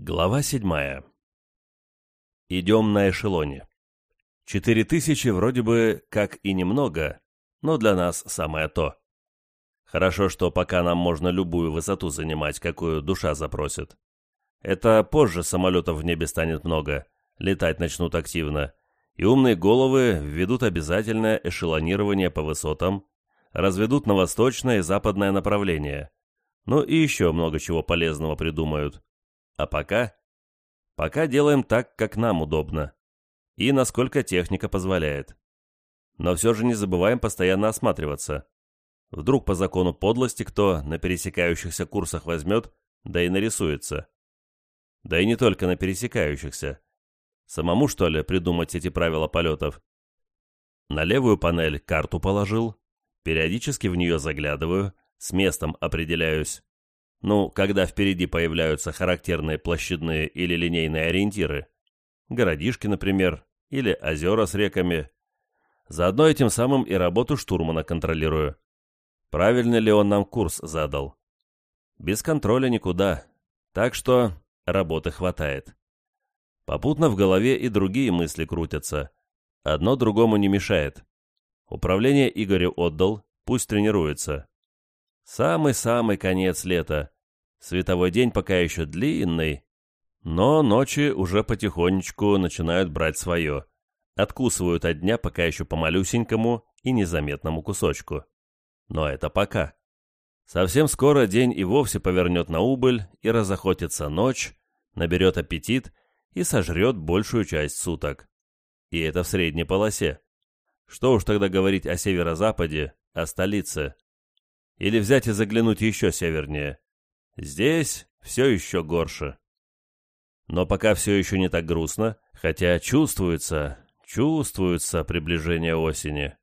Глава седьмая. Идем на эшелоне. Четыре тысячи вроде бы как и немного, но для нас самое то. Хорошо, что пока нам можно любую высоту занимать, какую душа запросит. Это позже самолетов в небе станет много, летать начнут активно, и умные головы введут обязательное эшелонирование по высотам, разведут на восточное и западное направление, ну и еще много чего полезного придумают. А пока? Пока делаем так, как нам удобно. И насколько техника позволяет. Но все же не забываем постоянно осматриваться. Вдруг по закону подлости кто на пересекающихся курсах возьмет, да и нарисуется. Да и не только на пересекающихся. Самому, что ли, придумать эти правила полетов? На левую панель карту положил, периодически в нее заглядываю, с местом определяюсь. Ну, когда впереди появляются характерные площадные или линейные ориентиры. Городишки, например, или озера с реками. Заодно этим самым и работу штурмана контролирую. Правильно ли он нам курс задал? Без контроля никуда. Так что работы хватает. Попутно в голове и другие мысли крутятся. Одно другому не мешает. Управление Игорю отдал, пусть тренируется. Самый-самый конец лета. Световой день пока еще длинный, но ночи уже потихонечку начинают брать свое. Откусывают от дня пока еще по малюсенькому и незаметному кусочку. Но это пока. Совсем скоро день и вовсе повернет на убыль, и разохотится ночь, наберет аппетит и сожрет большую часть суток. И это в средней полосе. Что уж тогда говорить о северо-западе, о столице. Или взять и заглянуть еще севернее. Здесь все еще горше. Но пока все еще не так грустно, хотя чувствуется, чувствуется приближение осени.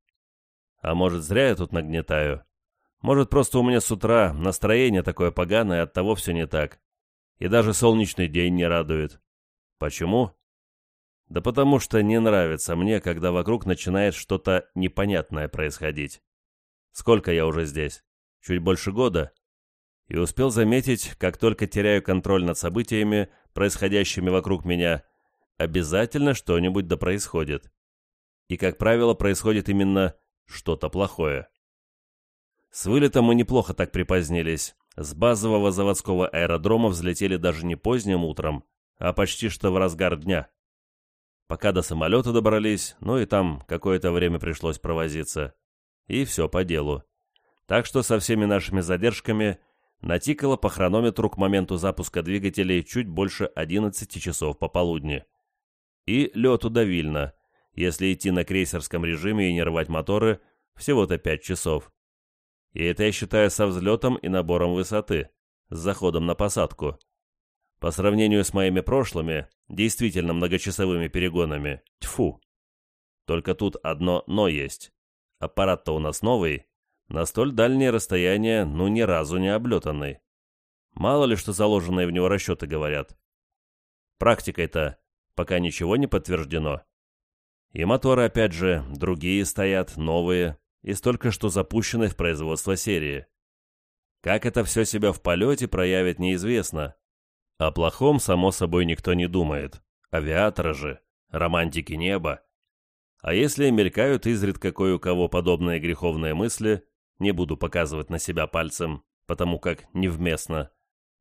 А может, зря я тут нагнетаю? Может, просто у меня с утра настроение такое поганое, от того все не так. И даже солнечный день не радует. Почему? Да потому что не нравится мне, когда вокруг начинает что-то непонятное происходить. Сколько я уже здесь? Чуть больше года, и успел заметить, как только теряю контроль над событиями, происходящими вокруг меня, обязательно что-нибудь да происходит. И, как правило, происходит именно что-то плохое. С вылетом мы неплохо так припозднились. С базового заводского аэродрома взлетели даже не поздним утром, а почти что в разгар дня. Пока до самолета добрались, ну и там какое-то время пришлось провозиться. И все по делу так что со всеми нашими задержками натикало по хронометру к моменту запуска двигателей чуть больше 11 часов пополудни. И лету до если идти на крейсерском режиме и не рвать моторы, всего-то 5 часов. И это я считаю со взлетом и набором высоты, с заходом на посадку. По сравнению с моими прошлыми, действительно многочасовыми перегонами, тьфу. Только тут одно «но» есть. Аппарат-то у нас новый, на столь дальнее расстояние, ну ни разу не облетанный. Мало ли что заложенные в него расчеты говорят. Практикой-то пока ничего не подтверждено. И моторы, опять же, другие стоят, новые, из только что запущенной в производство серии. Как это все себя в полете проявит, неизвестно. О плохом, само собой, никто не думает. Авиаторы же, романтики неба. А если мелькают изредка кое у кого подобные греховные мысли, не буду показывать на себя пальцем, потому как невместно,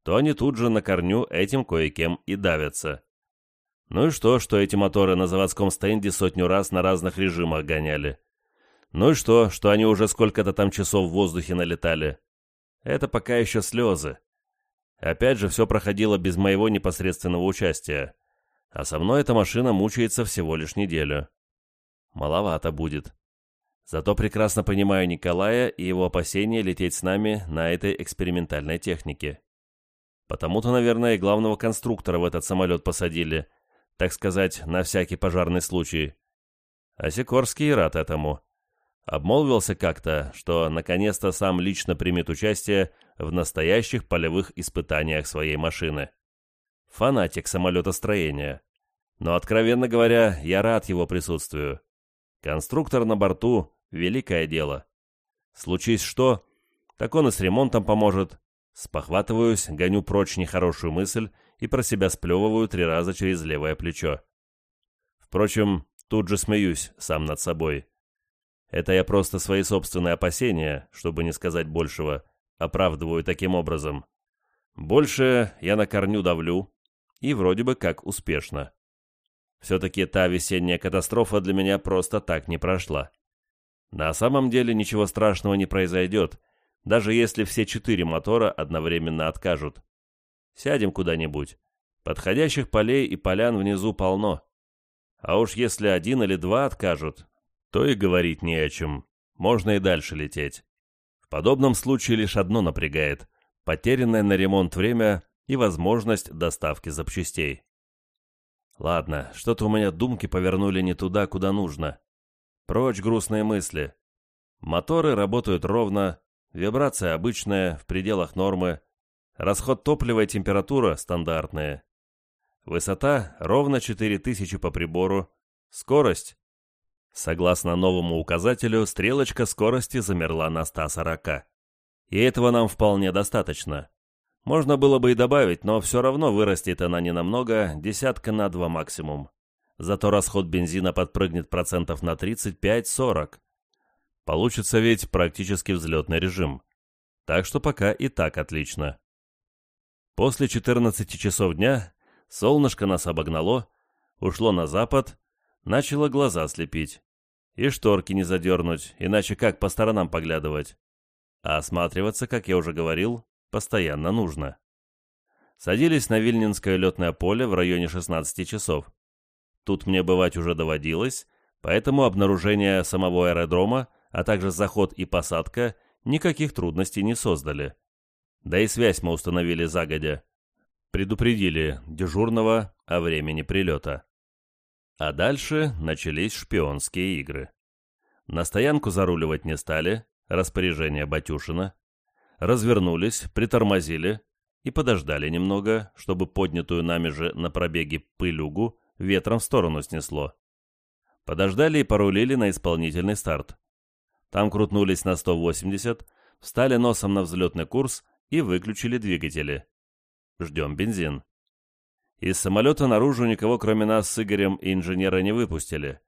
то они тут же на корню этим кое-кем и давятся. Ну и что, что эти моторы на заводском стенде сотню раз на разных режимах гоняли? Ну и что, что они уже сколько-то там часов в воздухе налетали? Это пока еще слезы. Опять же, все проходило без моего непосредственного участия. А со мной эта машина мучается всего лишь неделю. Маловато будет. Зато прекрасно понимаю Николая и его опасения лететь с нами на этой экспериментальной технике. Потому-то, наверное, и главного конструктора в этот самолет посадили, так сказать, на всякий пожарный случай. А Сикорский рад этому. Обмолвился как-то, что наконец-то сам лично примет участие в настоящих полевых испытаниях своей машины. Фанатик самолетостроения. Но, откровенно говоря, я рад его присутствию. Конструктор на борту — великое дело. Случись что, так он и с ремонтом поможет. Спохватываюсь, гоню прочь нехорошую мысль и про себя сплевываю три раза через левое плечо. Впрочем, тут же смеюсь сам над собой. Это я просто свои собственные опасения, чтобы не сказать большего, оправдываю таким образом. Больше я на корню давлю, и вроде бы как успешно. Все-таки та весенняя катастрофа для меня просто так не прошла. На самом деле ничего страшного не произойдет, даже если все четыре мотора одновременно откажут. Сядем куда-нибудь. Подходящих полей и полян внизу полно. А уж если один или два откажут, то и говорить не о чем. Можно и дальше лететь. В подобном случае лишь одно напрягает – потерянное на ремонт время и возможность доставки запчастей. Ладно, что-то у меня думки повернули не туда, куда нужно. Прочь грустные мысли. Моторы работают ровно, вибрация обычная, в пределах нормы, расход топлива и температура стандартные. Высота ровно 4000 по прибору, скорость. Согласно новому указателю, стрелочка скорости замерла на 140. И этого нам вполне достаточно. Можно было бы и добавить, но все равно вырастет она не намного, десятка на два максимум. Зато расход бензина подпрыгнет процентов на 35-40. Получится ведь практически взлетный режим. Так что пока и так отлично. После 14 часов дня солнышко нас обогнало, ушло на запад, начало глаза слепить. И шторки не задернуть, иначе как по сторонам поглядывать. А осматриваться, как я уже говорил, постоянно нужно. Садились на Вильнинское летное поле в районе 16 часов. Тут мне бывать уже доводилось, поэтому обнаружение самого аэродрома, а также заход и посадка никаких трудностей не создали. Да и связь мы установили загодя. Предупредили дежурного о времени прилета. А дальше начались шпионские игры. На стоянку заруливать не стали, распоряжение Батюшина развернулись, притормозили и подождали немного, чтобы поднятую нами же на пробеге пылюгу ветром в сторону снесло. Подождали и порулили на исполнительный старт. Там крутнулись на 180, встали носом на взлетный курс и выключили двигатели. Ждем бензин. Из самолета наружу никого, кроме нас с Игорем и инженера, не выпустили.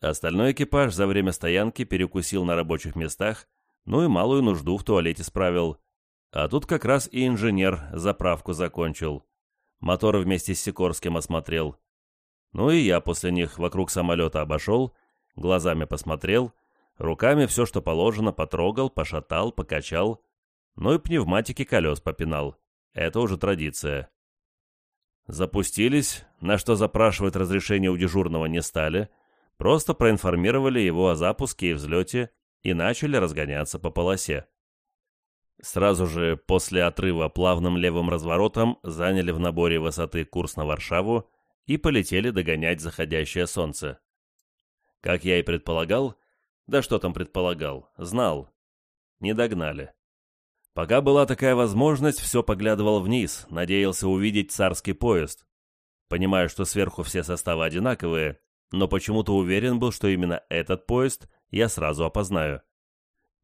Остальной экипаж за время стоянки перекусил на рабочих местах ну и малую нужду в туалете справил. А тут как раз и инженер заправку закончил. Моторы вместе с Сикорским осмотрел. Ну и я после них вокруг самолета обошел, глазами посмотрел, руками все, что положено, потрогал, пошатал, покачал, ну и пневматики колес попинал. Это уже традиция. Запустились, на что запрашивать разрешение у дежурного не стали, просто проинформировали его о запуске и взлете, и начали разгоняться по полосе. Сразу же после отрыва плавным левым разворотом заняли в наборе высоты курс на Варшаву и полетели догонять заходящее солнце. Как я и предполагал, да что там предполагал, знал, не догнали. Пока была такая возможность, все поглядывал вниз, надеялся увидеть царский поезд. Понимаю, что сверху все составы одинаковые, но почему-то уверен был, что именно этот поезд я сразу опознаю.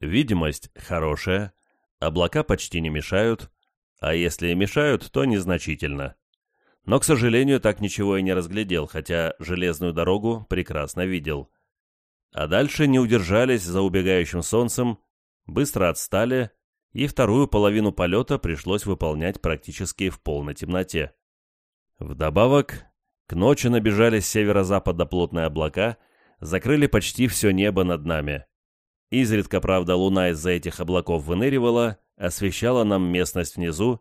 Видимость хорошая, облака почти не мешают, а если и мешают, то незначительно. Но, к сожалению, так ничего и не разглядел, хотя железную дорогу прекрасно видел. А дальше не удержались за убегающим солнцем, быстро отстали, и вторую половину полета пришлось выполнять практически в полной темноте. Вдобавок, к ночи набежали с северо-запада плотные облака, закрыли почти все небо над нами. Изредка, правда, луна из-за этих облаков выныривала, освещала нам местность внизу,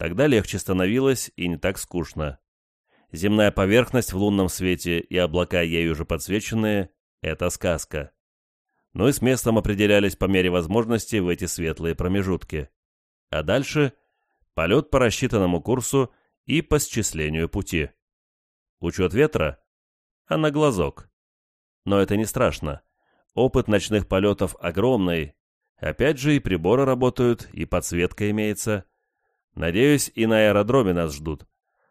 тогда легче становилось и не так скучно. Земная поверхность в лунном свете и облака ею уже подсвеченные — это сказка. Ну и с местом определялись по мере возможности в эти светлые промежутки. А дальше — полет по рассчитанному курсу и по счислению пути. Учет ветра? А на глазок. Но это не страшно. Опыт ночных полетов огромный. Опять же, и приборы работают, и подсветка имеется. Надеюсь, и на аэродроме нас ждут.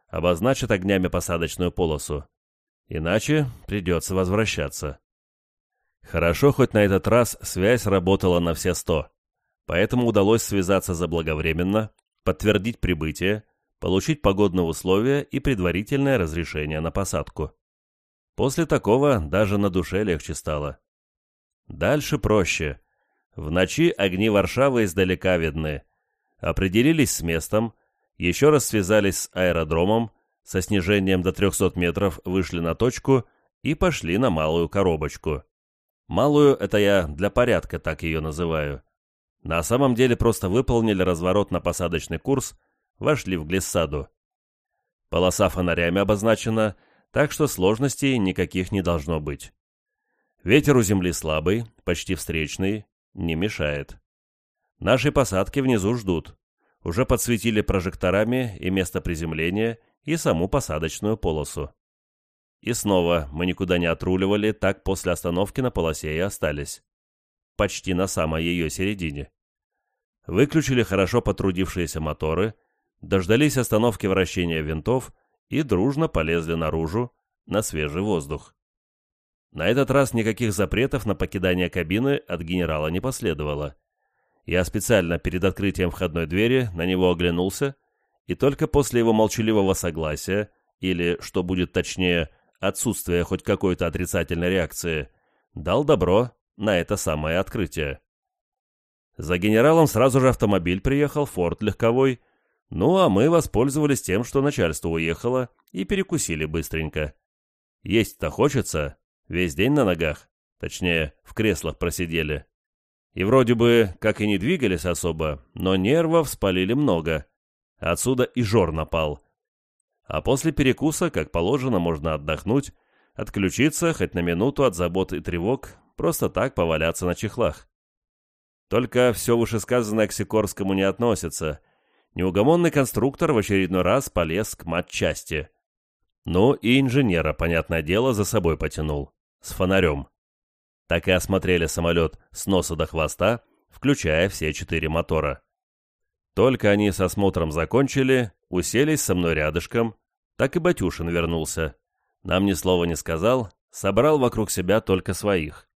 Обозначат огнями посадочную полосу. Иначе придется возвращаться. Хорошо, хоть на этот раз связь работала на все сто. Поэтому удалось связаться заблаговременно, подтвердить прибытие, получить погодные условия и предварительное разрешение на посадку. После такого даже на душе легче стало. Дальше проще. В ночи огни Варшавы издалека видны. Определились с местом, еще раз связались с аэродромом, со снижением до 300 метров вышли на точку и пошли на малую коробочку. Малую — это я для порядка так ее называю. На самом деле просто выполнили разворот на посадочный курс, вошли в глиссаду. Полоса фонарями обозначена, так что сложностей никаких не должно быть. Ветер у земли слабый, почти встречный, не мешает. Наши посадки внизу ждут. Уже подсветили прожекторами и место приземления, и саму посадочную полосу. И снова мы никуда не отруливали, так после остановки на полосе и остались. Почти на самой ее середине. Выключили хорошо потрудившиеся моторы, дождались остановки вращения винтов и дружно полезли наружу, на свежий воздух. На этот раз никаких запретов на покидание кабины от генерала не последовало. Я специально перед открытием входной двери на него оглянулся, и только после его молчаливого согласия, или, что будет точнее, отсутствия хоть какой-то отрицательной реакции, дал добро на это самое открытие. За генералом сразу же автомобиль приехал, форт легковой, ну а мы воспользовались тем, что начальство уехало, и перекусили быстренько. Есть-то хочется, весь день на ногах, точнее, в креслах просидели. И вроде бы, как и не двигались особо, но нервов спалили много. Отсюда и жор напал. А после перекуса, как положено, можно отдохнуть, отключиться хоть на минуту от забот и тревог, просто так поваляться на чехлах. Только все вышесказанное к Сикорскому не относится. Неугомонный конструктор в очередной раз полез к матчасти. Ну и инженера, понятное дело, за собой потянул. С фонарем. Так и осмотрели самолет с носа до хвоста, включая все четыре мотора. Только они с осмотром закончили, уселись со мной рядышком, так и Батюшин вернулся. Нам ни слова не сказал, собрал вокруг себя только своих.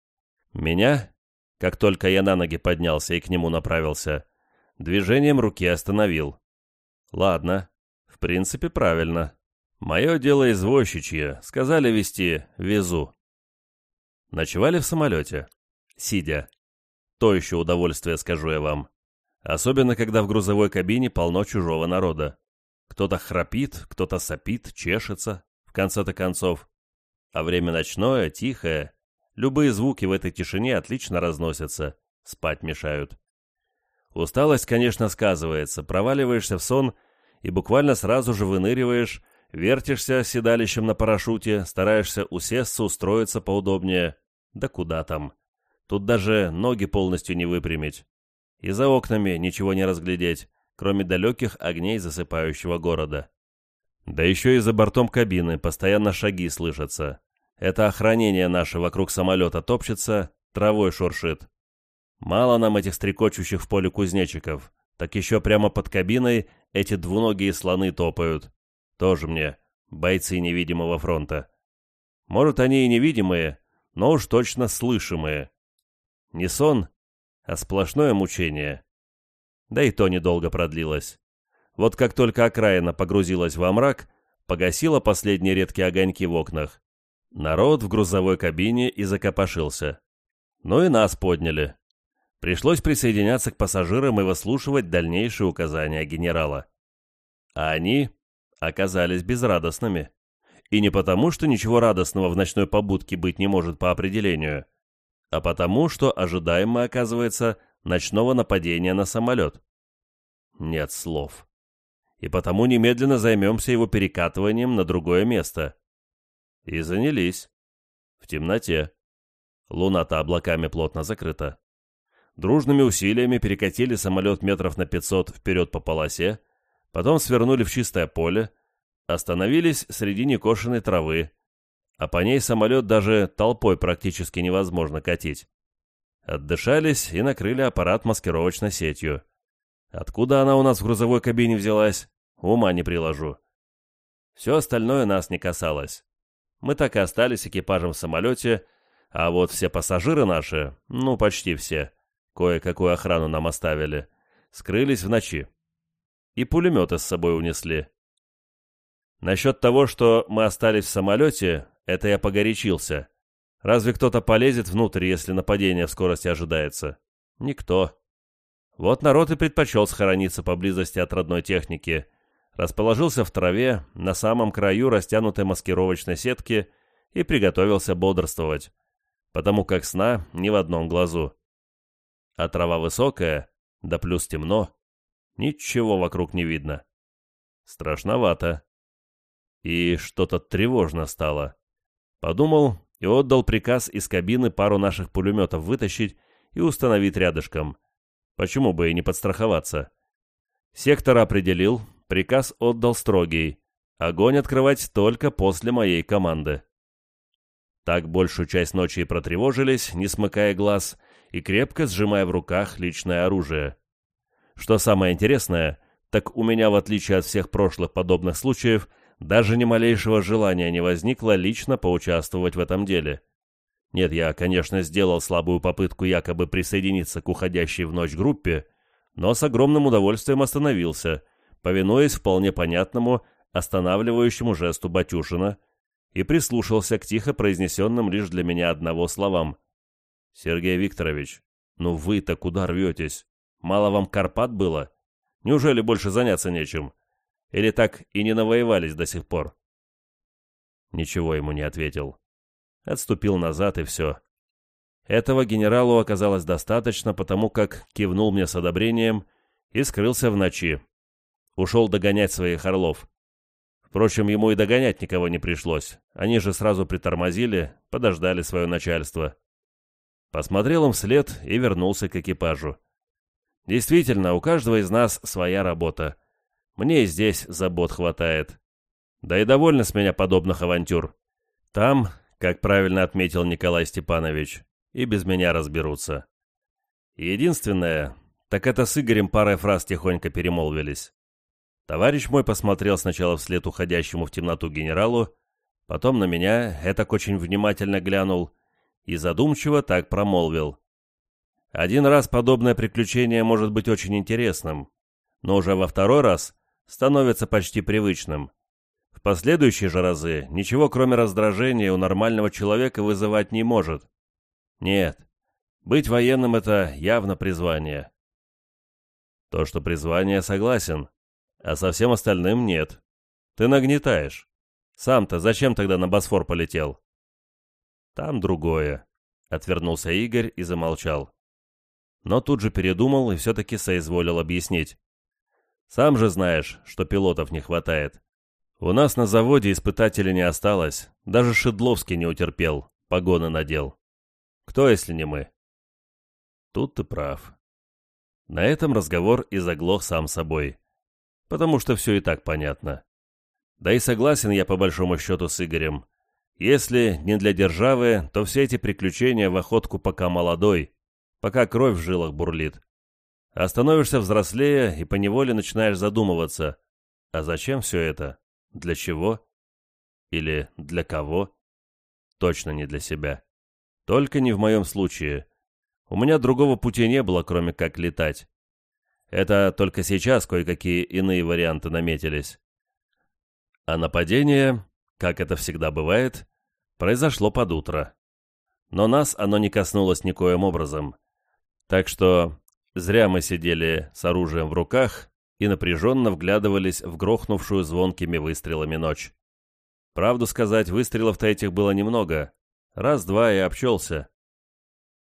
Меня, как только я на ноги поднялся и к нему направился, движением руки остановил. Ладно, в принципе, правильно. Мое дело извозчичье, сказали вести, везу. Ночевали в самолете, сидя. То еще удовольствие, скажу я вам. Особенно, когда в грузовой кабине полно чужого народа. Кто-то храпит, кто-то сопит, чешется, в конце-то концов. А время ночное, тихое. Любые звуки в этой тишине отлично разносятся, спать мешают. Усталость, конечно, сказывается, проваливаешься в сон и буквально сразу же выныриваешь, вертишься седалищем на парашюте, стараешься усесться, устроиться поудобнее. Да куда там? Тут даже ноги полностью не выпрямить и за окнами ничего не разглядеть, кроме далеких огней засыпающего города. Да еще и за бортом кабины постоянно шаги слышатся. Это охранение наше вокруг самолета топчется, травой шуршит. Мало нам этих стрекочущих в поле кузнечиков, так еще прямо под кабиной эти двуногие слоны топают. Тоже мне бойцы невидимого фронта. Может, они и невидимые, но уж точно слышимые. Не сон, а сплошное мучение. Да и то недолго продлилось. Вот как только окраина погрузилась во мрак, погасила последние редкие огоньки в окнах. Народ в грузовой кабине и закопошился. Ну и нас подняли. Пришлось присоединяться к пассажирам и выслушивать дальнейшие указания генерала. А они оказались безрадостными. И не потому, что ничего радостного в ночной побудке быть не может по определению, а потому, что ожидаем мы, оказывается, ночного нападения на самолет. Нет слов. И потому немедленно займемся его перекатыванием на другое место. И занялись. В темноте. Луна-то облаками плотно закрыта. Дружными усилиями перекатили самолет метров на 500 вперед по полосе, потом свернули в чистое поле, остановились среди некошенной травы, а по ней самолет даже толпой практически невозможно катить. Отдышались и накрыли аппарат маскировочной сетью. Откуда она у нас в грузовой кабине взялась, ума не приложу. Все остальное нас не касалось. Мы так и остались экипажем в самолете, а вот все пассажиры наши, ну почти все, кое-какую охрану нам оставили, скрылись в ночи. И пулеметы с собой унесли. Насчет того, что мы остались в самолете, это я погорячился. Разве кто-то полезет внутрь, если нападение в скорости ожидается? Никто. Вот народ и предпочел схорониться поблизости от родной техники. Расположился в траве, на самом краю растянутой маскировочной сетки и приготовился бодрствовать, потому как сна ни в одном глазу. А трава высокая, да плюс темно, ничего вокруг не видно. Страшновато. И что-то тревожно стало. Подумал и отдал приказ из кабины пару наших пулеметов вытащить и установить рядышком. Почему бы и не подстраховаться? Сектор определил, приказ отдал строгий. Огонь открывать только после моей команды. Так большую часть ночи и протревожились, не смыкая глаз, и крепко сжимая в руках личное оружие. Что самое интересное, так у меня, в отличие от всех прошлых подобных случаев, даже ни малейшего желания не возникло лично поучаствовать в этом деле. Нет, я, конечно, сделал слабую попытку якобы присоединиться к уходящей в ночь группе, но с огромным удовольствием остановился, повинуясь вполне понятному, останавливающему жесту Батюшина, и прислушался к тихо произнесенным лишь для меня одного словам. «Сергей Викторович, ну вы-то куда рветесь? Мало вам Карпат было? Неужели больше заняться нечем? Или так и не навоевались до сих пор?» Ничего ему не ответил. Отступил назад и все. Этого генералу оказалось достаточно, потому как кивнул мне с одобрением и скрылся в ночи. Ушел догонять своих орлов. Впрочем, ему и догонять никого не пришлось. Они же сразу притормозили, подождали свое начальство. Посмотрел им вслед и вернулся к экипажу. Действительно, у каждого из нас своя работа. Мне и здесь забот хватает. Да и довольно с меня подобных авантюр. Там, как правильно отметил Николай Степанович, и без меня разберутся. Единственное, так это с Игорем парой фраз тихонько перемолвились. Товарищ мой посмотрел сначала вслед уходящему в темноту генералу, потом на меня, этак очень внимательно глянул и задумчиво так промолвил. Один раз подобное приключение может быть очень интересным, но уже во второй раз становится почти привычным. В последующие же разы ничего кроме раздражения у нормального человека вызывать не может. Нет, быть военным — это явно призвание. То, что призвание, согласен, а со всем остальным нет. Ты нагнетаешь. Сам-то зачем тогда на Босфор полетел? Там другое. Отвернулся Игорь и замолчал. Но тут же передумал и все-таки соизволил объяснить. Сам же знаешь, что пилотов не хватает. У нас на заводе испытателей не осталось, даже Шедловский не утерпел, погоны надел. Кто, если не мы? Тут ты прав. На этом разговор и заглох сам собой потому что все и так понятно. Да и согласен я по большому счету с Игорем. Если не для державы, то все эти приключения в охотку пока молодой, пока кровь в жилах бурлит. А становишься взрослее и поневоле начинаешь задумываться, а зачем все это? Для чего? Или для кого? Точно не для себя. Только не в моем случае. У меня другого пути не было, кроме как летать. Это только сейчас кое-какие иные варианты наметились. А нападение, как это всегда бывает, произошло под утро. Но нас оно не коснулось никоим образом. Так что зря мы сидели с оружием в руках и напряженно вглядывались в грохнувшую звонкими выстрелами ночь. Правду сказать, выстрелов-то этих было немного. Раз-два и обчелся.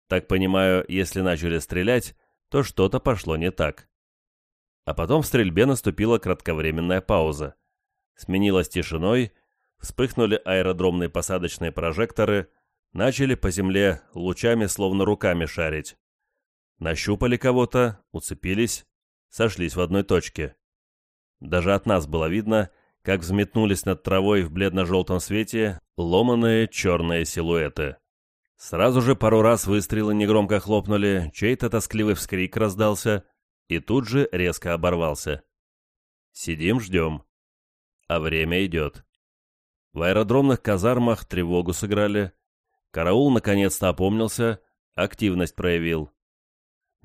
Так понимаю, если начали стрелять, то что-то пошло не так. А потом в стрельбе наступила кратковременная пауза. Сменилась тишиной, вспыхнули аэродромные посадочные прожекторы, начали по земле лучами словно руками шарить. Нащупали кого-то, уцепились, сошлись в одной точке. Даже от нас было видно, как взметнулись над травой в бледно-желтом свете ломаные черные силуэты. Сразу же пару раз выстрелы негромко хлопнули, чей-то тоскливый вскрик раздался — и тут же резко оборвался. Сидим, ждем. А время идет. В аэродромных казармах тревогу сыграли. Караул наконец-то опомнился, активность проявил.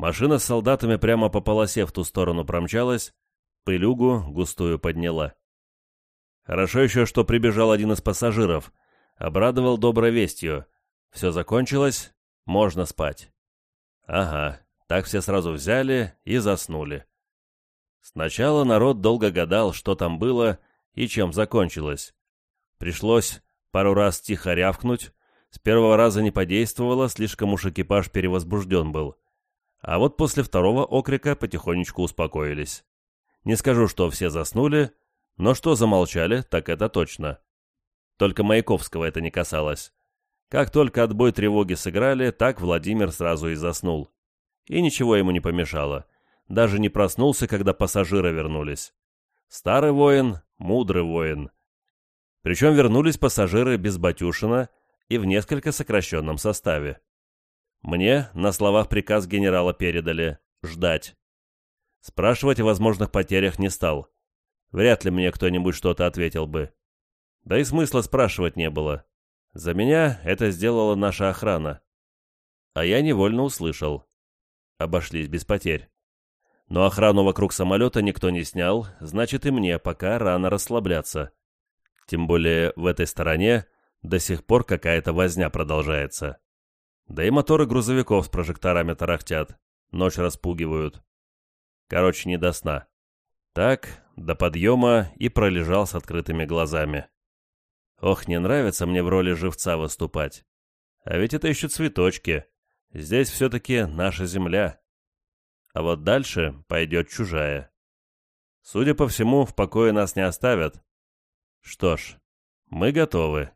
Машина с солдатами прямо по полосе в ту сторону промчалась, пылюгу густую подняла. Хорошо еще, что прибежал один из пассажиров. Обрадовал доброй вестью. Все закончилось, можно спать. Ага, так все сразу взяли и заснули. Сначала народ долго гадал, что там было и чем закончилось. Пришлось пару раз тихо рявкнуть, с первого раза не подействовало, слишком уж экипаж перевозбужден был. А вот после второго окрика потихонечку успокоились. Не скажу, что все заснули, но что замолчали, так это точно. Только Маяковского это не касалось. Как только отбой тревоги сыграли, так Владимир сразу и заснул. И ничего ему не помешало. Даже не проснулся, когда пассажиры вернулись. Старый воин, мудрый воин. Причем вернулись пассажиры без Батюшина и в несколько сокращенном составе. Мне на словах приказ генерала передали «ждать». Спрашивать о возможных потерях не стал. Вряд ли мне кто-нибудь что-то ответил бы. Да и смысла спрашивать не было. За меня это сделала наша охрана. А я невольно услышал. Обошлись без потерь. Но охрану вокруг самолета никто не снял, значит и мне пока рано расслабляться. Тем более в этой стороне до сих пор какая-то возня продолжается. Да и моторы грузовиков с прожекторами тарахтят, ночь распугивают. Короче, не до сна. Так, до подъема и пролежал с открытыми глазами. Ох, не нравится мне в роли живца выступать. А ведь это еще цветочки. Здесь все-таки наша земля. А вот дальше пойдет чужая. Судя по всему, в покое нас не оставят. Что ж, мы готовы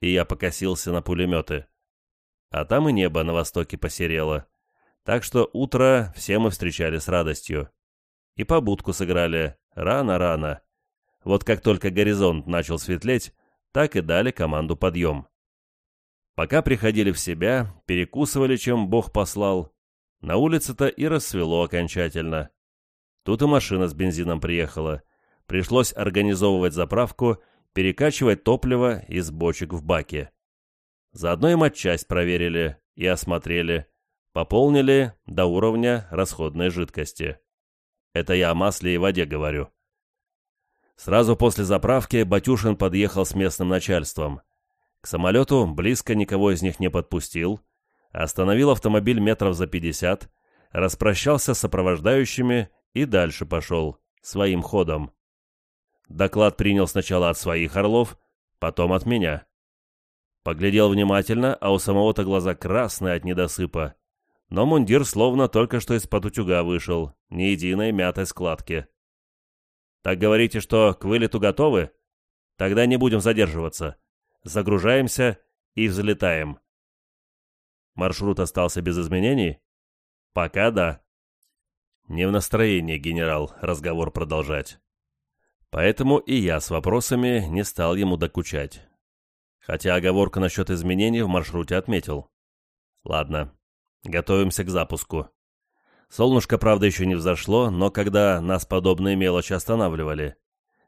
и я покосился на пулеметы. А там и небо на востоке посерело. Так что утро все мы встречали с радостью. И побудку сыграли рано-рано. Вот как только горизонт начал светлеть, так и дали команду подъем. Пока приходили в себя, перекусывали, чем Бог послал. На улице-то и рассвело окончательно. Тут и машина с бензином приехала. Пришлось организовывать заправку перекачивать топливо из бочек в баки. Заодно и матчасть проверили и осмотрели, пополнили до уровня расходной жидкости. Это я о масле и воде говорю. Сразу после заправки Батюшин подъехал с местным начальством. К самолету близко никого из них не подпустил, остановил автомобиль метров за пятьдесят, распрощался с сопровождающими и дальше пошел, своим ходом. Доклад принял сначала от своих орлов, потом от меня. Поглядел внимательно, а у самого-то глаза красные от недосыпа. Но мундир словно только что из-под утюга вышел, ни единой мятой складки. «Так говорите, что к вылету готовы? Тогда не будем задерживаться. Загружаемся и взлетаем». Маршрут остался без изменений? Пока да. Не в настроении, генерал, разговор продолжать. Поэтому и я с вопросами не стал ему докучать. Хотя оговорка насчет изменений в маршруте отметил. Ладно, готовимся к запуску. Солнышко, правда, еще не взошло, но когда нас подобные мелочи останавливали,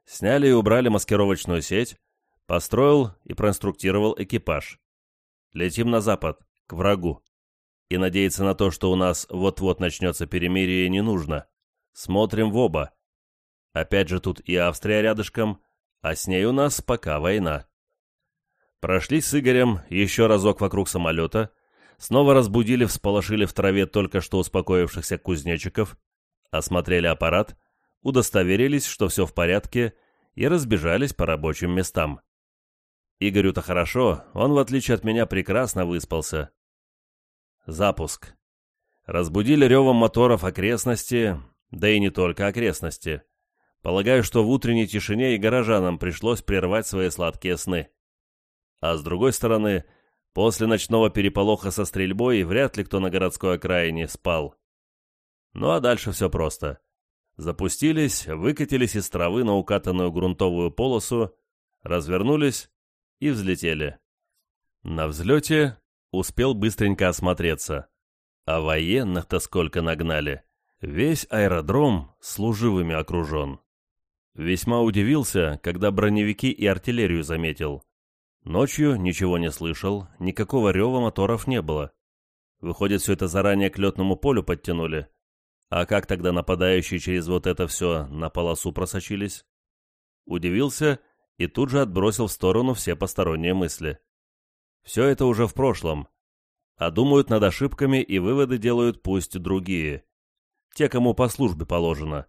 сняли и убрали маскировочную сеть, построил и проинструктировал экипаж. Летим на запад, к врагу. И надеяться на то, что у нас вот-вот начнется перемирие, не нужно. Смотрим в оба. Опять же тут и Австрия рядышком, а с ней у нас пока война. Прошли с Игорем еще разок вокруг самолета, снова разбудили, всполошили в траве только что успокоившихся кузнечиков, осмотрели аппарат, удостоверились, что все в порядке, и разбежались по рабочим местам. Игорю-то хорошо, он, в отличие от меня, прекрасно выспался. Запуск. Разбудили ревом моторов окрестности, да и не только окрестности. Полагаю, что в утренней тишине и горожанам пришлось прервать свои сладкие сны. А с другой стороны, после ночного переполоха со стрельбой вряд ли кто на городской окраине спал. Ну а дальше все просто. Запустились, выкатились из травы на укатанную грунтовую полосу, развернулись и взлетели. На взлете успел быстренько осмотреться. А военных-то сколько нагнали. Весь аэродром служивыми окружен. Весьма удивился, когда броневики и артиллерию заметил. Ночью ничего не слышал, никакого рева моторов не было. Выходит, все это заранее к летному полю подтянули. А как тогда нападающие через вот это все на полосу просочились? Удивился и тут же отбросил в сторону все посторонние мысли. Все это уже в прошлом, а думают над ошибками и выводы делают пусть другие, те, кому по службе положено.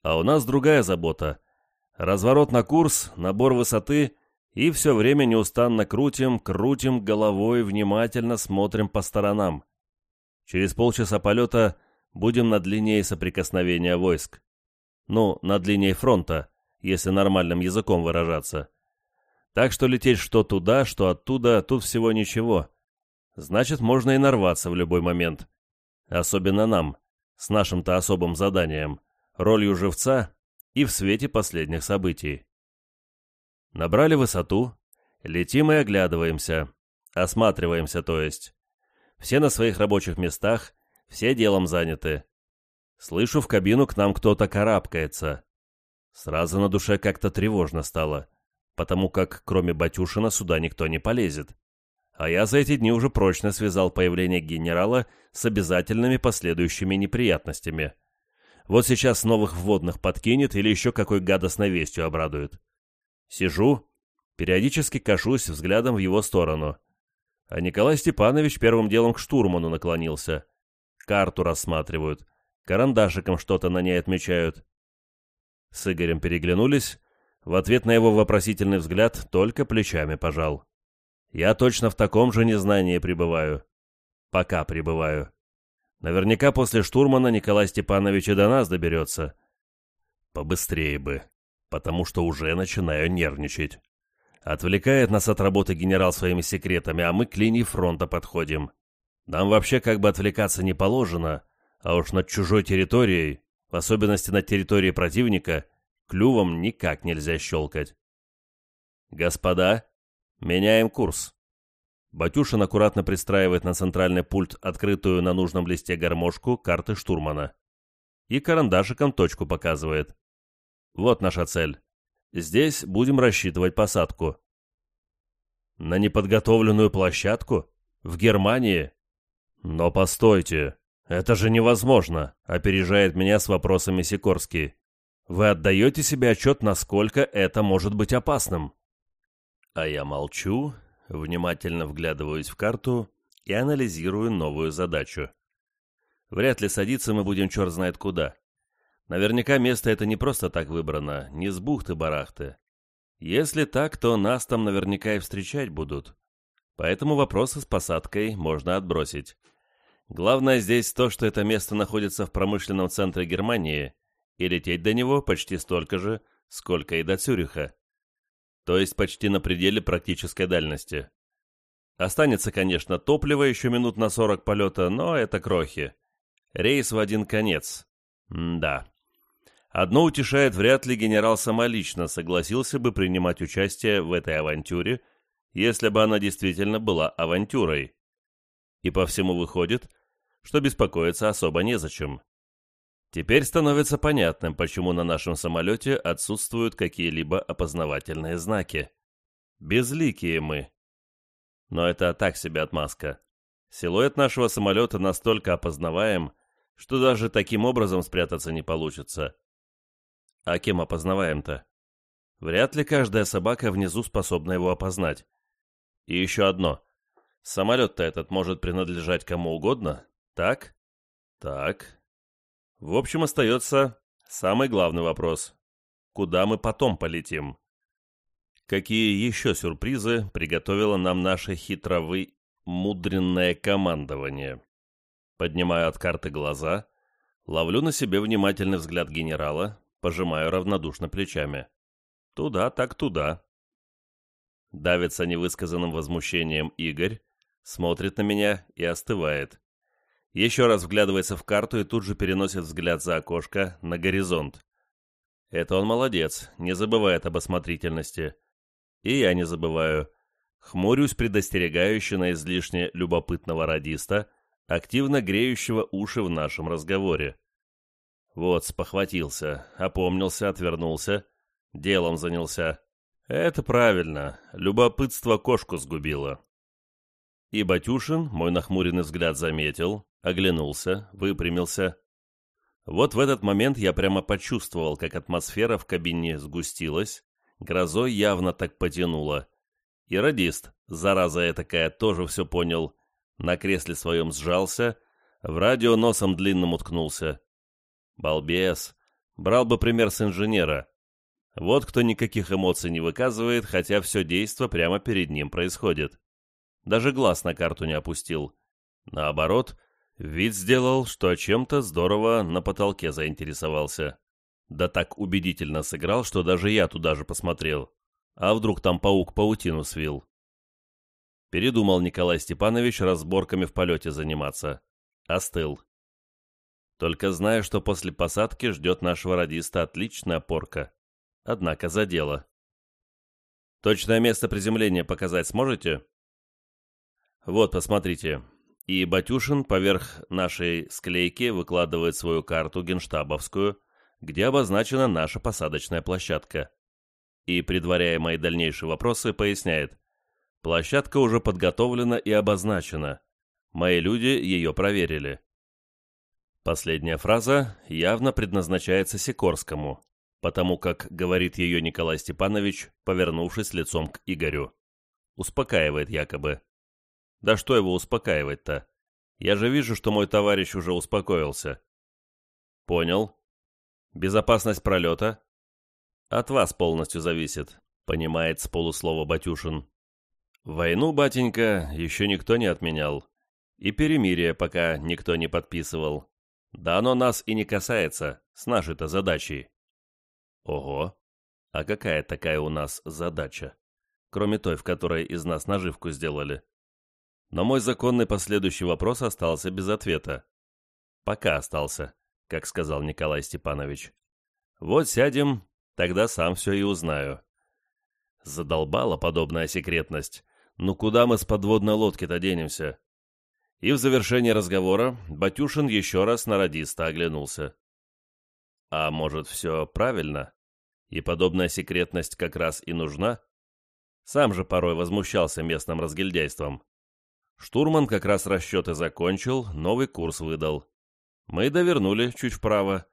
А у нас другая забота. Разворот на курс, набор высоты и все время неустанно крутим, крутим головой, внимательно смотрим по сторонам. Через полчаса полета будем над линией соприкосновения войск. Ну, над линией фронта, если нормальным языком выражаться. Так что лететь что туда, что оттуда, тут всего ничего. Значит, можно и нарваться в любой момент. Особенно нам, с нашим-то особым заданием, ролью живца и в свете последних событий. Набрали высоту, летим и оглядываемся, осматриваемся, то есть. Все на своих рабочих местах, все делом заняты. Слышу, в кабину к нам кто-то карабкается. Сразу на душе как-то тревожно стало, потому как кроме Батюшина сюда никто не полезет. А я за эти дни уже прочно связал появление генерала с обязательными последующими неприятностями. Вот сейчас новых вводных подкинет или еще какой гадостной вестью обрадует. Сижу, периодически кашусь взглядом в его сторону. А Николай Степанович первым делом к штурману наклонился. Карту рассматривают, карандашиком что-то на ней отмечают. С Игорем переглянулись, в ответ на его вопросительный взгляд только плечами пожал. Я точно в таком же незнании пребываю. Пока пребываю. Наверняка после штурмана Николай Степанович и до нас доберется. Побыстрее бы потому что уже начинаю нервничать. Отвлекает нас от работы генерал своими секретами, а мы к линии фронта подходим. Нам вообще как бы отвлекаться не положено, а уж над чужой территорией, в особенности над территорией противника, клювом никак нельзя щелкать. «Господа, меняем курс». Батюшин аккуратно пристраивает на центральный пульт открытую на нужном листе гармошку карты штурмана. И карандашиком точку показывает. Вот наша цель. Здесь будем рассчитывать посадку. На неподготовленную площадку? В Германии? Но постойте, это же невозможно, опережает меня с вопросами Сикорский. Вы отдаете себе отчет, насколько это может быть опасным? А я молчу, внимательно вглядываюсь в карту и анализирую новую задачу. Вряд ли садиться мы будем черт знает куда. Наверняка место это не просто так выбрано, не с бухты-барахты. Если так, то нас там наверняка и встречать будут. Поэтому вопросы с посадкой можно отбросить. Главное здесь то, что это место находится в промышленном центре Германии, и лететь до него почти столько же, сколько и до Цюриха. То есть почти на пределе практической дальности. Останется, конечно, топливо еще минут на 40 полета, но это крохи. Рейс в один конец. М да. Одно утешает, вряд ли генерал самолично согласился бы принимать участие в этой авантюре, если бы она действительно была авантюрой. И по всему выходит, что беспокоиться особо незачем. Теперь становится понятным, почему на нашем самолете отсутствуют какие-либо опознавательные знаки. Безликие мы. Но это так себе отмазка. Силуэт нашего самолета настолько опознаваем, что даже таким образом спрятаться не получится. А кем опознаваем-то? Вряд ли каждая собака внизу способна его опознать. И еще одно. Самолет-то этот может принадлежать кому угодно, так? Так. В общем, остается самый главный вопрос. Куда мы потом полетим? Какие еще сюрпризы приготовило нам наше хитровы мудренное командование? Поднимаю от карты глаза, ловлю на себе внимательный взгляд генерала, Пожимаю равнодушно плечами. Туда так туда. Давится невысказанным возмущением Игорь, смотрит на меня и остывает. Еще раз вглядывается в карту и тут же переносит взгляд за окошко на горизонт. Это он молодец, не забывает об осмотрительности. И я не забываю. Хмурюсь предостерегающе на излишне любопытного радиста, активно греющего уши в нашем разговоре. Вот, спохватился, опомнился, отвернулся, делом занялся. Это правильно, любопытство кошку сгубило. И Батюшин мой нахмуренный взгляд заметил, оглянулся, выпрямился. Вот в этот момент я прямо почувствовал, как атмосфера в кабине сгустилась, Грозой явно так потянуло. И радист, зараза такая, тоже все понял. На кресле своем сжался, в радио носом длинным уткнулся. Балбес. Брал бы пример с инженера. Вот кто никаких эмоций не выказывает, хотя все действо прямо перед ним происходит. Даже глаз на карту не опустил. Наоборот, вид сделал, что чем-то здорово на потолке заинтересовался. Да так убедительно сыграл, что даже я туда же посмотрел. А вдруг там паук паутину свил? Передумал Николай Степанович разборками в полете заниматься. Остыл. Только знаю, что после посадки ждет нашего радиста отличная порка. Однако за дело. Точное место приземления показать сможете? Вот, посмотрите. И Батюшин поверх нашей склейки выкладывает свою карту генштабовскую, где обозначена наша посадочная площадка. И, предваряя мои дальнейшие вопросы, поясняет. Площадка уже подготовлена и обозначена. Мои люди ее проверили. Последняя фраза явно предназначается Сикорскому, потому как говорит ее Николай Степанович, повернувшись лицом к Игорю. Успокаивает якобы. Да что его успокаивать-то? Я же вижу, что мой товарищ уже успокоился. Понял. Безопасность пролета? От вас полностью зависит, понимает с полуслова Батюшин. Войну, батенька, еще никто не отменял. И перемирие пока никто не подписывал. Да оно нас и не касается, с нашей-то задачей. Ого! А какая такая у нас задача? Кроме той, в которой из нас наживку сделали. Но мой законный последующий вопрос остался без ответа. Пока остался, как сказал Николай Степанович. Вот сядем, тогда сам все и узнаю. Задолбала подобная секретность. Ну куда мы с подводной лодки-то денемся? И в завершении разговора Батюшин еще раз на радиста оглянулся. А может, все правильно? И подобная секретность как раз и нужна? Сам же порой возмущался местным разгильдяйством. Штурман как раз расчеты закончил, новый курс выдал. Мы довернули чуть вправо.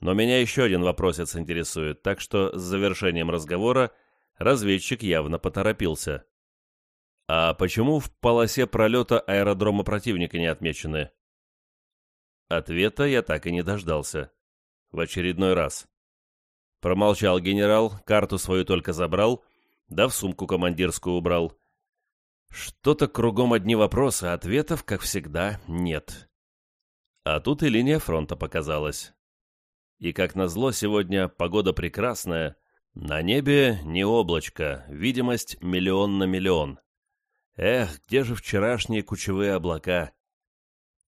Но меня еще один вопросец интересует, так что с завершением разговора разведчик явно поторопился. А почему в полосе пролета аэродрома противника не отмечены? Ответа я так и не дождался в очередной раз. Промолчал генерал, карту свою только забрал, да в сумку командирскую убрал. Что-то кругом одни вопросы, а ответов, как всегда, нет. А тут и линия фронта показалась. И, как назло, сегодня погода прекрасная, на небе не облачко, видимость миллион на миллион. Эх, где же вчерашние кучевые облака?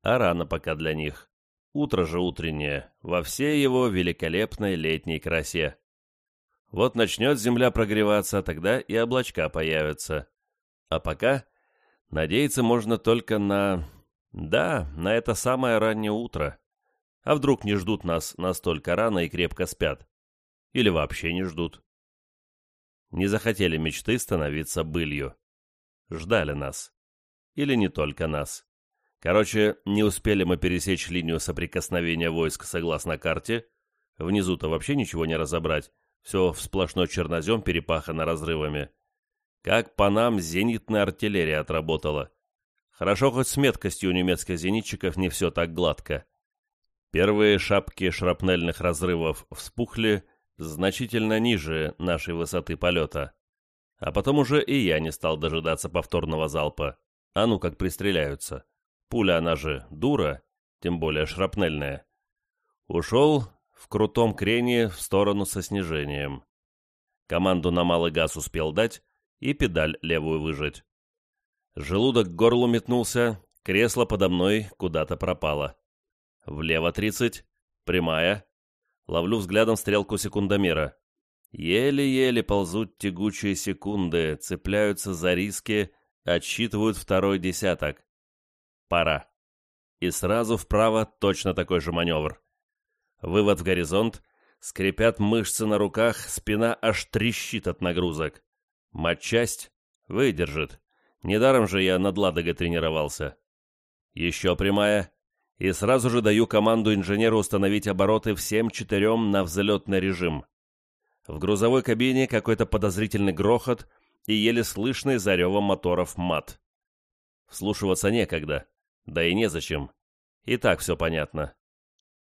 А рано пока для них. Утро же утреннее, во всей его великолепной летней красе. Вот начнет земля прогреваться, тогда и облачка появятся. А пока надеяться можно только на... Да, на это самое раннее утро. А вдруг не ждут нас настолько рано и крепко спят? Или вообще не ждут? Не захотели мечты становиться былью. Ждали нас. Или не только нас. Короче, не успели мы пересечь линию соприкосновения войск согласно карте. Внизу-то вообще ничего не разобрать. Все в сплошной чернозем перепахано разрывами. Как по нам зенитная артиллерия отработала. Хорошо хоть с меткостью у немецких зенитчиков не все так гладко. Первые шапки шрапнельных разрывов вспухли значительно ниже нашей высоты полета. А потом уже и я не стал дожидаться повторного залпа. А ну как пристреляются. Пуля она же дура, тем более шрапнельная. Ушел в крутом крене в сторону со снижением. Команду на малый газ успел дать и педаль левую выжать. Желудок к горлу метнулся, кресло подо мной куда-то пропало. Влево тридцать, прямая. Ловлю взглядом стрелку секундомера. Еле-еле ползут тягучие секунды, цепляются за риски, отсчитывают второй десяток. Пора. И сразу вправо точно такой же маневр. Вывод в горизонт, скрипят мышцы на руках, спина аж трещит от нагрузок. Матчасть выдержит. Недаром же я над Ладогой тренировался. Еще прямая. И сразу же даю команду инженеру установить обороты всем четырем на взлетный режим. В грузовой кабине какой-то подозрительный грохот и еле слышный за ревом моторов мат. Вслушиваться некогда, да и незачем. И так все понятно.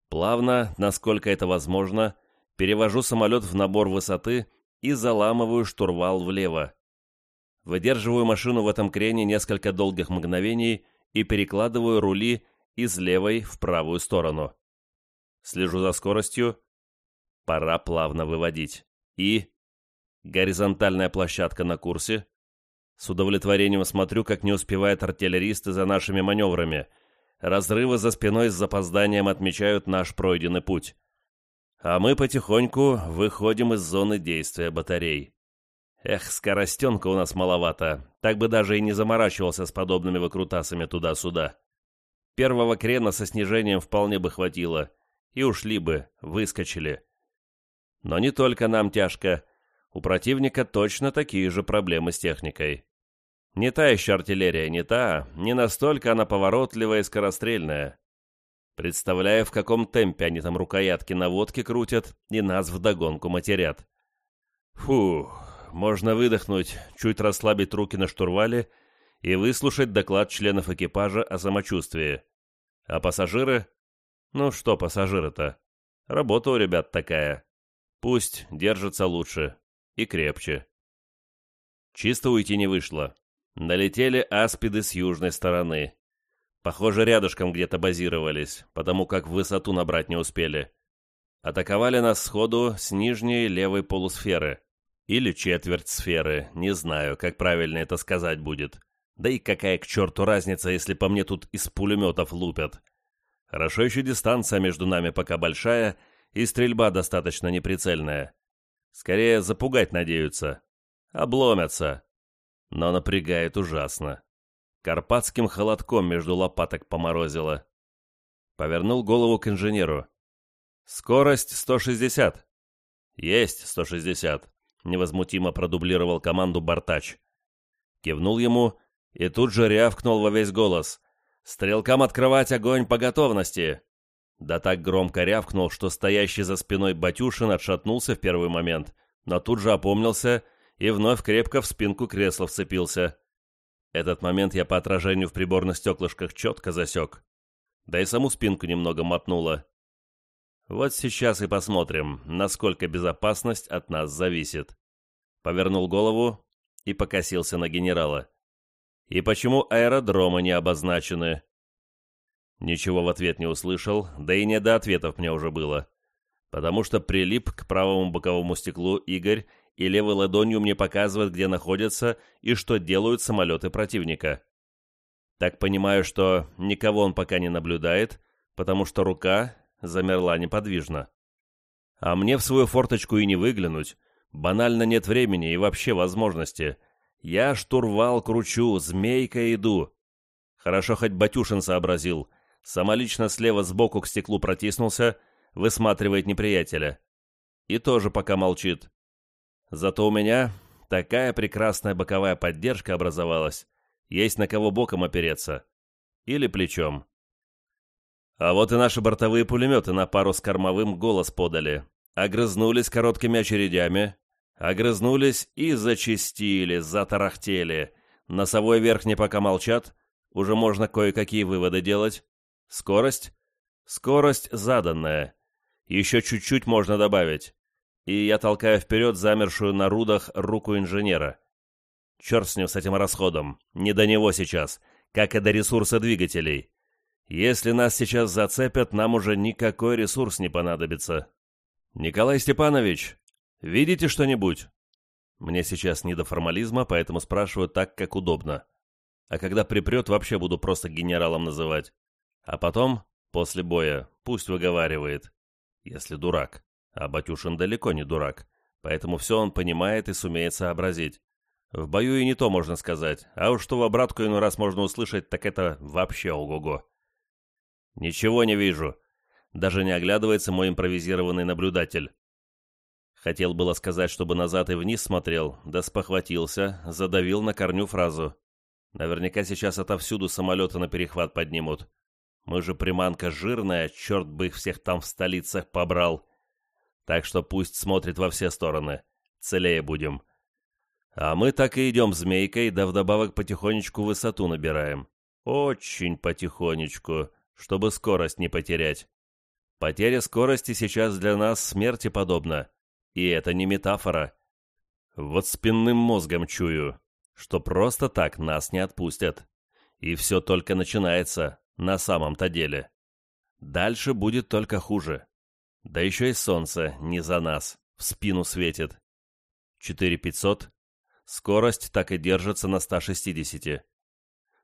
Плавно, насколько это возможно, перевожу самолет в набор высоты и заламываю штурвал влево. Выдерживаю машину в этом крене несколько долгих мгновений и перекладываю рули из левой в правую сторону. Слежу за скоростью. Пора плавно выводить. И... Горизонтальная площадка на курсе. С удовлетворением смотрю, как не успевают артиллеристы за нашими маневрами. Разрывы за спиной с запозданием отмечают наш пройденный путь. А мы потихоньку выходим из зоны действия батарей. Эх, скоростенка у нас маловато, так бы даже и не заморачивался с подобными выкрутасами туда-сюда. Первого крена со снижением вполне бы хватило, и ушли бы, выскочили. Но не только нам тяжко, у противника точно такие же проблемы с техникой. Не та еще артиллерия, не та, не настолько она поворотливая и скорострельная. Представляю, в каком темпе они там рукоятки на водке крутят и нас вдогонку матерят. Фу, можно выдохнуть, чуть расслабить руки на штурвале и выслушать доклад членов экипажа о самочувствии. А пассажиры? Ну что пассажиры-то? Работа у ребят такая. Пусть держатся лучше и крепче. Чисто уйти не вышло. Налетели аспиды с южной стороны. Похоже, рядышком где-то базировались, потому как высоту набрать не успели. Атаковали нас сходу с нижней левой полусферы. Или четверть сферы, не знаю, как правильно это сказать будет. Да и какая к черту разница, если по мне тут из пулеметов лупят. Хорошо еще дистанция между нами пока большая, и стрельба достаточно неприцельная. Скорее запугать надеются. Обломятся. Но напрягает ужасно. Карпатским холодком между лопаток поморозило. Повернул голову к инженеру. «Скорость 160». «Есть 160», — невозмутимо продублировал команду Бартач. Кивнул ему и тут же рявкнул во весь голос. «Стрелкам открывать огонь по готовности!» Да так громко рявкнул, что стоящий за спиной Батюшин отшатнулся в первый момент, но тут же опомнился и вновь крепко в спинку кресла вцепился. Этот момент я по отражению в приборных стеклышках четко засек. Да и саму спинку немного мотнуло. Вот сейчас и посмотрим, насколько безопасность от нас зависит. Повернул голову и покосился на генерала. И почему аэродромы не обозначены? Ничего в ответ не услышал, да и не до ответов мне уже было. Потому что прилип к правому боковому стеклу Игорь и левой ладонью мне показывает, где находятся и что делают самолеты противника. Так понимаю, что никого он пока не наблюдает, потому что рука замерла неподвижно. А мне в свою форточку и не выглянуть. Банально нет времени и вообще возможности. Я штурвал кручу, змейка иду. Хорошо хоть Батюшин сообразил. Самолично слева сбоку к стеклу протиснулся, высматривает неприятеля. И тоже пока молчит. Зато у меня такая прекрасная боковая поддержка образовалась. Есть на кого боком опереться. Или плечом. А вот и наши бортовые пулеметы на пару с кормовым голос подали. Огрызнулись короткими очередями. Огрызнулись и зачистили, затарахтели. Носовой верхний пока молчат. Уже можно кое-какие выводы делать. Скорость? Скорость заданная. Еще чуть-чуть можно добавить и я толкаю вперед замершую на рудах руку инженера. Черт с ним, с этим расходом. Не до него сейчас, как и до ресурса двигателей. Если нас сейчас зацепят, нам уже никакой ресурс не понадобится. Николай Степанович, видите что-нибудь? Мне сейчас не до формализма, поэтому спрашиваю так, как удобно. А когда припрет, вообще буду просто генералом называть. А потом, после боя, пусть выговаривает. Если дурак. А Батюшин далеко не дурак, поэтому все он понимает и сумеет сообразить. В бою и не то можно сказать, а уж что в обратку иной раз можно услышать, так это вообще ого-го. «Ничего не вижу», даже не оглядывается мой импровизированный наблюдатель. Хотел было сказать, чтобы назад и вниз смотрел, да спохватился, задавил на корню фразу. Наверняка сейчас отовсюду самолеты на перехват поднимут. Мы же приманка жирная, черт бы их всех там в столицах побрал. Так что пусть смотрит во все стороны. Целее будем. А мы так и идем змейкой, да вдобавок потихонечку высоту набираем. Очень потихонечку, чтобы скорость не потерять. Потеря скорости сейчас для нас смерти подобна. И это не метафора. Вот спинным мозгом чую, что просто так нас не отпустят. И все только начинается, на самом-то деле. Дальше будет только хуже. Да еще и солнце не за нас, в спину светит. 4500. Скорость так и держится на 160.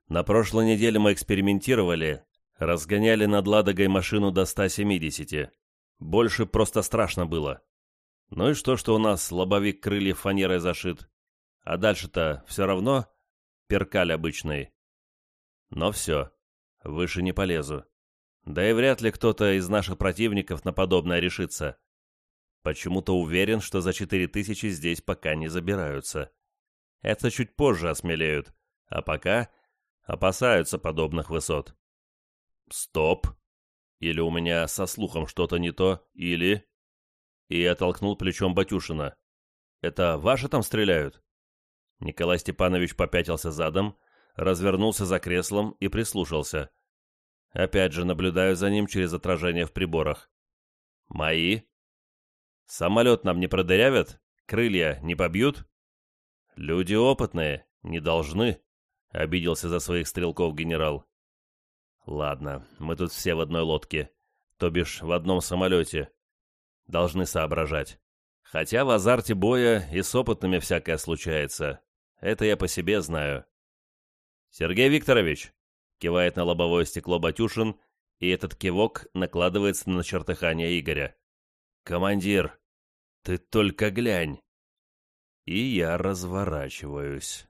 На прошлой неделе мы экспериментировали, разгоняли над Ладогой машину до 170. Больше просто страшно было. Ну и что, что у нас лобовик крыльев фанерой зашит? А дальше-то все равно перкаль обычный. Но все, выше не полезу. Да и вряд ли кто-то из наших противников на подобное решится. Почему-то уверен, что за четыре тысячи здесь пока не забираются. Это чуть позже осмелеют, а пока опасаются подобных высот. Стоп! Или у меня со слухом что-то не то, или... И я толкнул плечом Батюшина. «Это ваши там стреляют?» Николай Степанович попятился задом, развернулся за креслом и прислушался. Опять же наблюдаю за ним через отражение в приборах. «Мои?» «Самолет нам не продырявят? Крылья не побьют?» «Люди опытные, не должны», — обиделся за своих стрелков генерал. «Ладно, мы тут все в одной лодке, то бишь в одном самолете. Должны соображать. Хотя в азарте боя и с опытными всякое случается. Это я по себе знаю. «Сергей Викторович!» — кивает на лобовое стекло Батюшин, и этот кивок накладывается на чертыхание Игоря. «Командир, ты только глянь!» И я разворачиваюсь.